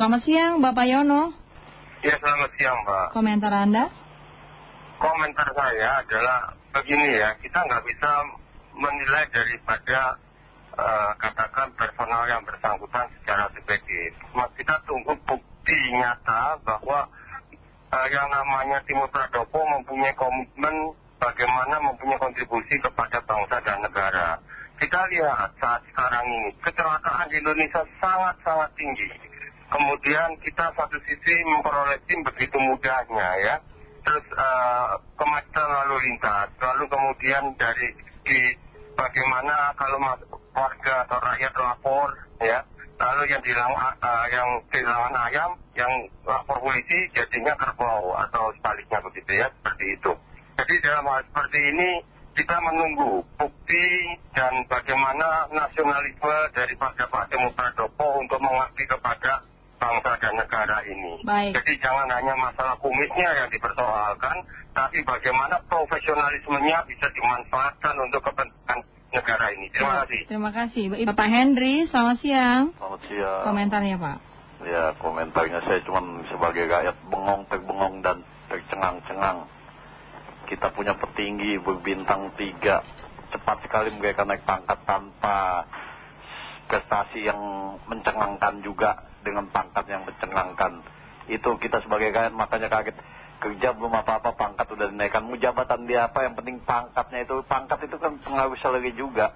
Selamat siang, Bapak Yono. Ya, selamat siang, Pak. Komentar Anda? Komentar saya adalah begini ya, kita nggak bisa menilai daripada uh, katakan personal yang bersangkutan secara subjektif. Kita tunggu bukti nyata bahwa uh, yang namanya Timur Pradopo mempunyai komitmen bagaimana mempunyai kontribusi kepada bangsa dan negara. Kita lihat saat sekarang ini, kecelakaan di Indonesia sangat-sangat tinggi. Kemudian kita satu sisi memperoleh tim begitu mudahnya ya. Terus uh, kemacetan lalu lintas. Lalu kemudian dari di bagaimana kalau warga atau rakyat lapor ya. Lalu yang hilang yang kehilangan ayam yang lapor polisi jadinya kerbau atau sebaliknya begitu ya. Seperti itu. Jadi dalam hal seperti ini kita menunggu bukti dan bagaimana nasionalisme daripada Pak Temu Pradopo untuk mengabdi kepada bangsa dan negara ini. Baik. Jadi jangan hanya masalah kumisnya yang dipersoalkan, tapi bagaimana profesionalismenya bisa dimanfaatkan untuk kepentingan negara ini. Terima kasih. Terima kasih. Bapak Henry, selamat siang. Selamat siang. Komentarnya Pak. Ya, komentarnya saya cuma sebagai rakyat bengong, terbengong dan tercengang-cengang. Kita punya petinggi berbintang tiga. Cepat sekali mereka naik pangkat tanpa prestasi yang mencengangkan juga dengan pangkat yang mencengangkan. Itu kita sebagai rakyat makanya kaget. Kerja belum apa-apa pangkat udah dinaikkan. Mau jabatan dia apa yang penting pangkatnya itu. Pangkat itu kan pengaruh salary juga.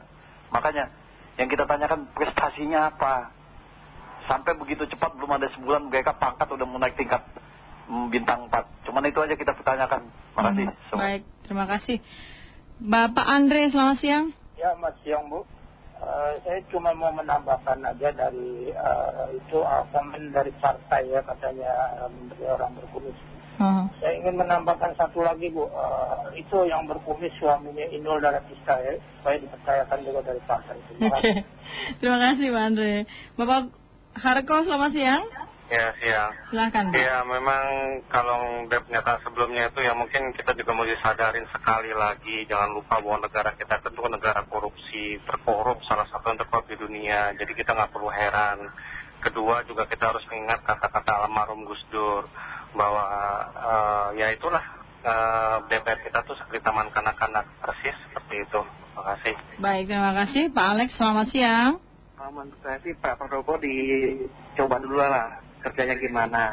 Makanya yang kita tanyakan prestasinya apa. Sampai begitu cepat belum ada sebulan mereka pangkat udah mau naik tingkat bintang 4. Cuman itu aja kita pertanyakan. Makasih. Hmm, baik, terima kasih. Bapak Andre, selamat siang. Ya, mas siang Bu. Eh, saya cuma mau menambahkan aja dari uh, itu komen dari partai ya katanya menteri orang berkumis. Uh-huh. Saya ingin menambahkan satu lagi Bu, uh, itu yang berkumis suaminya Inul Daratista ya, supaya dipercayakan juga dari partai. Oke, okay. terima kasih Pak Andre. Bapak Harko, selamat siang. Ya, siang. Silahkan, Pak. Ya, memang kalau dari pernyataan sebelumnya itu ya mungkin kita juga mau disadarin sekali lagi. Jangan lupa bahwa negara kita itu negara korupsi, terkorup, salah satu yang terkorup di dunia. Jadi kita nggak perlu heran. Kedua juga kita harus mengingat kata-kata almarhum Gus Dur. Bahwa uh, ya itulah uh, DPR kita tuh seperti taman kanak-kanak persis seperti itu. Terima kasih. Baik, terima kasih. Pak Alex, selamat siang. Menurut saya sih Pak Prabowo dicoba dulu lah kerjanya gimana.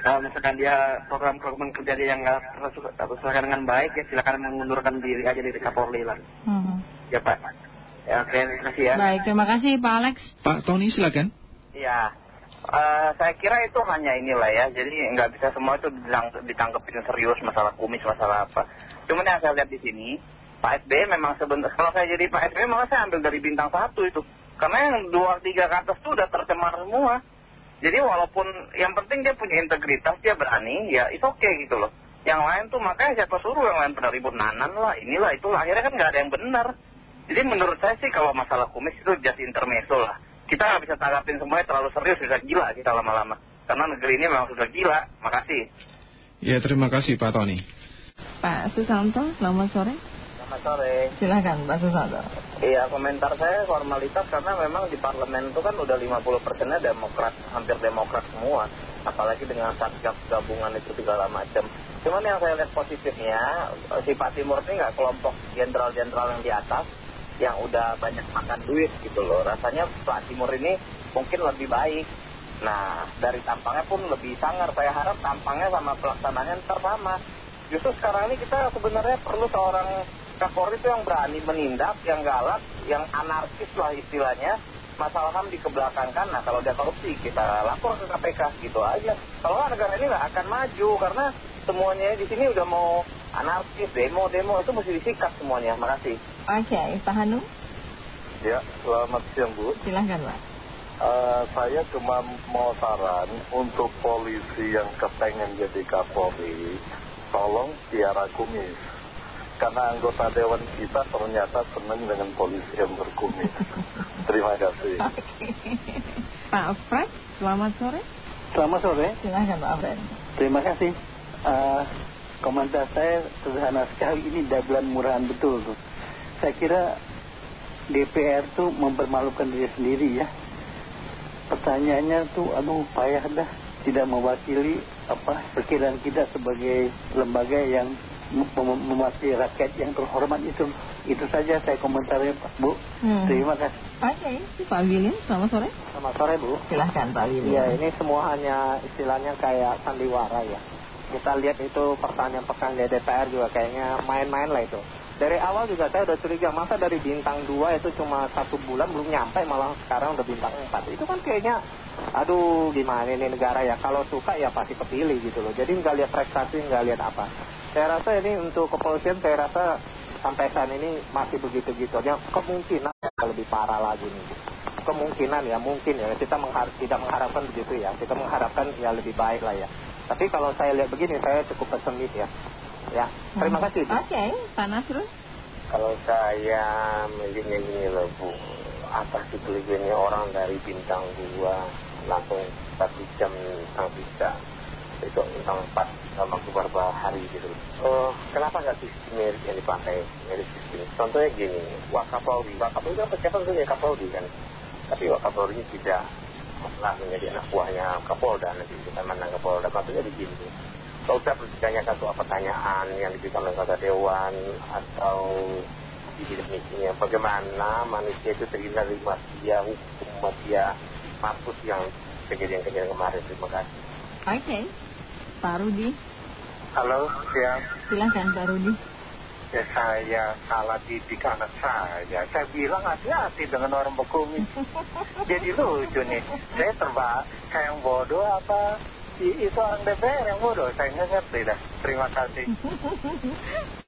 Kalau misalkan dia program-program kerja dia yang nggak tersesuaikan dengan baik, ya silakan mengundurkan diri aja dari Kapolri lah. -hmm. Ya Pak. Ya, oke, terima kasih ya. Baik, terima kasih Pak Alex. Pak Tony silakan. Ya, uh, saya kira itu hanya inilah ya. Jadi nggak bisa semua itu ditangkapin serius masalah kumis, masalah apa. Cuman yang saya lihat di sini, Pak SBY memang sebentar. Kalau saya jadi Pak SBY malah saya ambil dari bintang satu itu. Karena yang dua tiga ke atas itu udah tercemar semua. Jadi walaupun yang penting dia punya integritas, dia berani, ya itu oke okay gitu loh. Yang lain tuh makanya siapa suruh yang lain pada ribut nanan lah, inilah itulah. Akhirnya kan nggak ada yang benar. Jadi menurut saya sih kalau masalah kumis itu just intermezzo lah. Kita nggak bisa tanggapin semuanya terlalu serius, bisa gila kita lama-lama. Karena negeri ini memang sudah gila. Makasih. Ya terima kasih Pak Tony. Pak Susanto, selamat sore. Selamat sore. Silahkan Pak Susanto. Iya komentar saya formalitas karena memang di parlemen itu kan udah 50 persennya demokrat, hampir demokrat semua. Apalagi dengan satgas gabungan itu segala macam. Cuman yang saya lihat positifnya, si Pak Timur ini nggak kelompok jenderal-jenderal yang di atas yang udah banyak makan duit gitu loh. Rasanya Pak Timur ini mungkin lebih baik. Nah, dari tampangnya pun lebih sangar. Saya harap tampangnya sama pelaksanaannya ntar sama. Justru sekarang ini kita sebenarnya perlu seorang Kapolri itu yang berani menindak, yang galak, yang anarkis lah istilahnya. Masalah HAM dikebelakangkan, nah kalau dia korupsi kita lapor ke KPK gitu aja. Kalau negara ini nggak akan maju karena semuanya di sini udah mau anarkis, demo-demo itu mesti disikat semuanya. Makasih. Oke, Pak Hanum. Ya, selamat siang Bu. Silahkan Pak. Uh, saya cuma mau saran untuk polisi yang kepengen jadi Kapolri, tolong tiara kumis. Karena anggota dewan kita ternyata senang dengan polisi yang berkumis. Terima kasih. Pak Fred, selamat sore. Selamat sore. Silahkan Pak Fred. Terima kasih. Uh, komentar saya sederhana sekali ini dagelan murahan betul tuh. Saya kira DPR tuh mempermalukan diri sendiri ya. pertanyaannya tuh aduh payah dah tidak mewakili apa perkiraan kita sebagai lembaga yang mewakili rakyat yang terhormat itu. Itu saja saya komentarnya Pak Bu. Hmm. terima kasih. Oke, Pak William, selamat sore. Selamat sore Bu. Silahkan Pak William. Iya ini semua hanya istilahnya kayak sandiwara ya. Kita lihat itu pertanyaan-pertanyaan di DPR juga kayaknya main-main lah itu. Dari awal juga saya udah curiga Masa dari bintang 2 itu cuma satu bulan belum nyampe Malah sekarang udah bintang 4 Itu kan kayaknya Aduh gimana ini negara ya? Kalau suka ya pasti kepilih gitu loh. Jadi nggak lihat prestasi nggak lihat apa Saya rasa ini untuk kepolisian saya rasa Sampai saat ini masih begitu-gitu. Aja Kemungkinan lebih parah lagi nih. Kemungkinan ya mungkin ya. Kita mengharap, tidak mengharapkan begitu ya. Kita mengharapkan ya lebih baik lah ya. Tapi kalau saya lihat begini saya cukup pesimis ya. Ya terima kasih Bu. Oke, Pak Nasrul. Kalau saya melihatnya gini loh Bu, apa sih kelebihannya orang dari bintang 2 langsung satu jam sang bisa besok bintang 4 sama beberapa hari gitu. Oh, kenapa nggak sistem merit yang dipakai merit sistem? Contohnya gini, Wakapolri, Wakapolri kan pejabat itu ya Kapolri kan, tapi Wakapolri tidak pernah menjadi anak buahnya Kapolda nanti bukan menang Kapolda. Maksudnya begini kalau saya ditanyakan soal pertanyaan yang diberikan oleh dewan atau di bidang misinya bagaimana manusia itu terhindar dari mafia hukum mafia mampus yang kejadian-kejadian kemarin? Terima kasih. Oke, Pak Rudi. halo siang Silahkan Pak Rudi. ya saya salah didik anak saya. Saya bilang hati-hati dengan orang berkumis jadi lucu nih. Saya terba saya yang bodoh apa? I- itu orang DPR yang bodoh. Saya nggak ngerti dah. Terima kasih